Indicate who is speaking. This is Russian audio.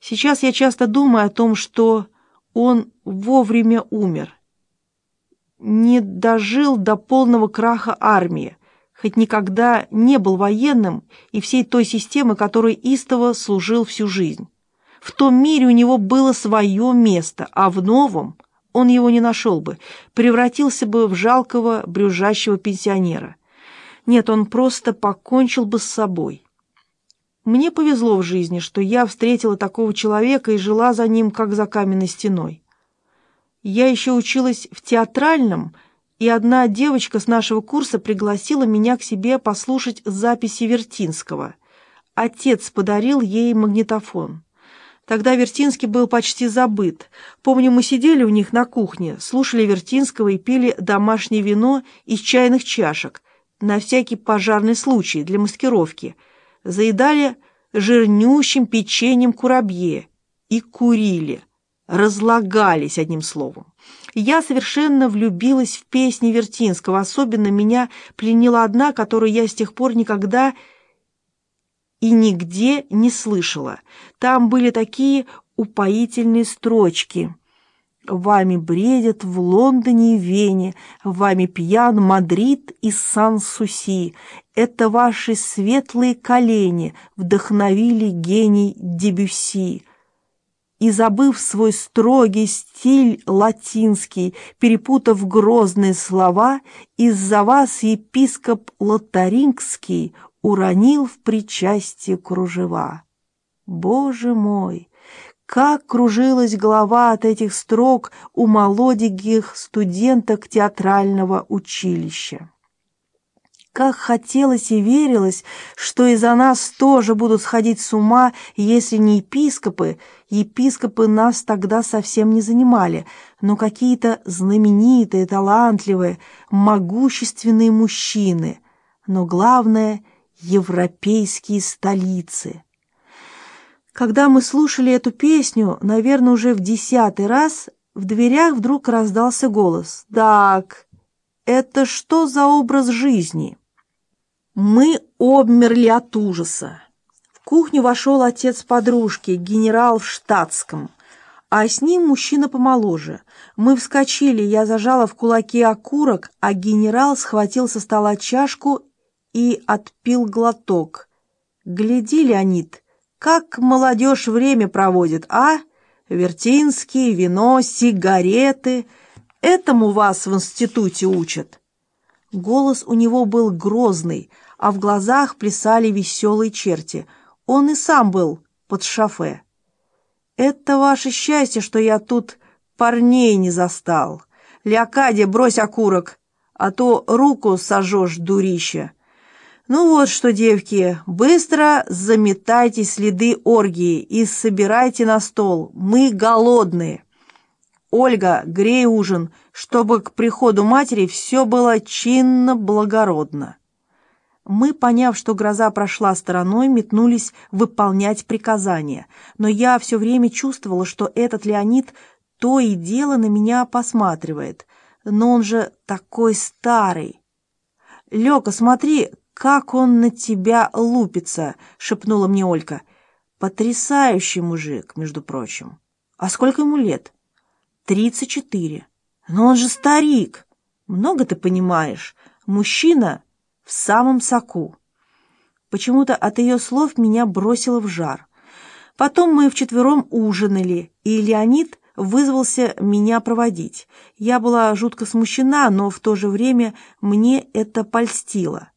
Speaker 1: Сейчас я часто думаю о том, что он вовремя умер. Не дожил до полного краха армии, хоть никогда не был военным и всей той системы, которой истово служил всю жизнь. В том мире у него было свое место, а в новом он его не нашел бы, превратился бы в жалкого брюжащего пенсионера. Нет, он просто покончил бы с собой. Мне повезло в жизни, что я встретила такого человека и жила за ним, как за каменной стеной. Я еще училась в театральном, и одна девочка с нашего курса пригласила меня к себе послушать записи Вертинского. Отец подарил ей магнитофон. Тогда Вертинский был почти забыт. Помню, мы сидели у них на кухне, слушали Вертинского и пили домашнее вино из чайных чашек, на всякий пожарный случай, для маскировки — заедали жирнющим печеньем курабье и курили, разлагались одним словом. Я совершенно влюбилась в песни Вертинского, особенно меня пленила одна, которую я с тех пор никогда и нигде не слышала. Там были такие упоительные строчки. Вами бредят в Лондоне и Вене, вами пьян Мадрид и Сан-Суси. Это ваши светлые колени вдохновили гений Дебюсси. И, забыв свой строгий стиль латинский, перепутав грозные слова, из-за вас епископ Лотарингский уронил в причастие кружева. Боже мой! Как кружилась голова от этих строк у молоденьких студенток театрального училища. Как хотелось и верилось, что из-за нас тоже будут сходить с ума, если не епископы, епископы нас тогда совсем не занимали, но какие-то знаменитые, талантливые, могущественные мужчины, но главное — европейские столицы. Когда мы слушали эту песню, наверное, уже в десятый раз, в дверях вдруг раздался голос. «Так, это что за образ жизни?» Мы обмерли от ужаса. В кухню вошел отец подружки, генерал в штатском, а с ним мужчина помоложе. Мы вскочили, я зажала в кулаке окурок, а генерал схватил со стола чашку и отпил глоток. «Гляди, Леонид!» Как молодежь время проводит, а? Вертинский, вино, сигареты. Этому вас в институте учат. Голос у него был грозный, а в глазах плясали веселые черти. Он и сам был под шофе. «Это ваше счастье, что я тут парней не застал. Леокадия, брось окурок, а то руку сожжешь, дурища. Ну вот что, девки, быстро заметайте следы оргии и собирайте на стол. Мы голодные. Ольга, грей ужин, чтобы к приходу матери все было чинно-благородно. Мы, поняв, что гроза прошла стороной, метнулись выполнять приказания. Но я все время чувствовала, что этот Леонид то и дело на меня посматривает. Но он же такой старый. «Лёка, смотри, как он на тебя лупится!» — шепнула мне Олька. «Потрясающий мужик, между прочим. А сколько ему лет?» «Тридцать четыре. Но он же старик. Много ты понимаешь. Мужчина в самом соку». Почему-то от ее слов меня бросило в жар. Потом мы вчетвером ужинали, и Леонид вызвался меня проводить. Я была жутко смущена, но в то же время мне это польстило.